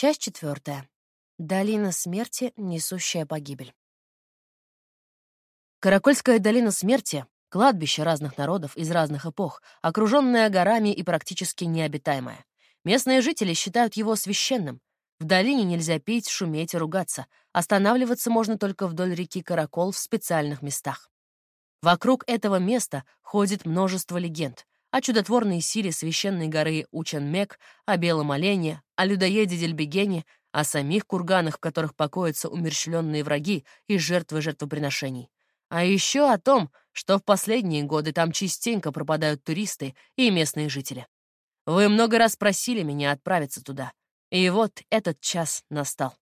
Часть четвертая. Долина смерти, несущая погибель. Каракольская долина смерти — кладбище разных народов из разных эпох, окруженное горами и практически необитаемое. Местные жители считают его священным. В долине нельзя пить, шуметь и ругаться. Останавливаться можно только вдоль реки Каракол в специальных местах. Вокруг этого места ходит множество легенд о чудотворной силе священной горы Учанмек, о белом олене, о людоеде Дельбегене, о самих курганах, в которых покоятся умерщвленные враги и жертвы жертвоприношений. А еще о том, что в последние годы там частенько пропадают туристы и местные жители. Вы много раз просили меня отправиться туда. И вот этот час настал.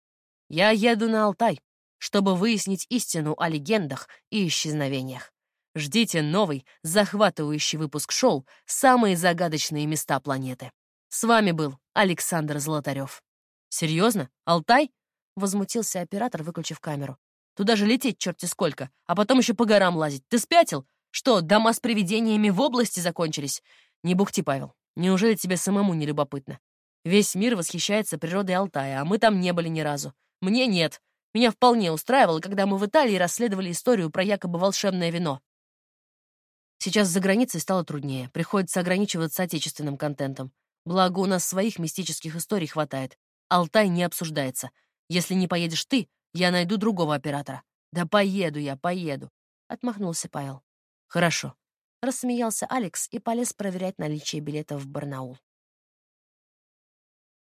Я еду на Алтай, чтобы выяснить истину о легендах и исчезновениях. Ждите новый, захватывающий выпуск шоу «Самые загадочные места планеты». С вами был Александр Золотарев. «Серьезно? Алтай?» — возмутился оператор, выключив камеру. «Туда же лететь черти сколько, а потом еще по горам лазить. Ты спятил? Что, дома с привидениями в области закончились? Не бухти, Павел. Неужели тебе самому не любопытно? Весь мир восхищается природой Алтая, а мы там не были ни разу. Мне нет. Меня вполне устраивало, когда мы в Италии расследовали историю про якобы волшебное вино. Сейчас за границей стало труднее, приходится ограничиваться отечественным контентом. Благо, у нас своих мистических историй хватает. Алтай не обсуждается. Если не поедешь ты, я найду другого оператора. Да поеду я, поеду. Отмахнулся Павел. Хорошо. Рассмеялся Алекс и полез проверять наличие билетов в Барнаул.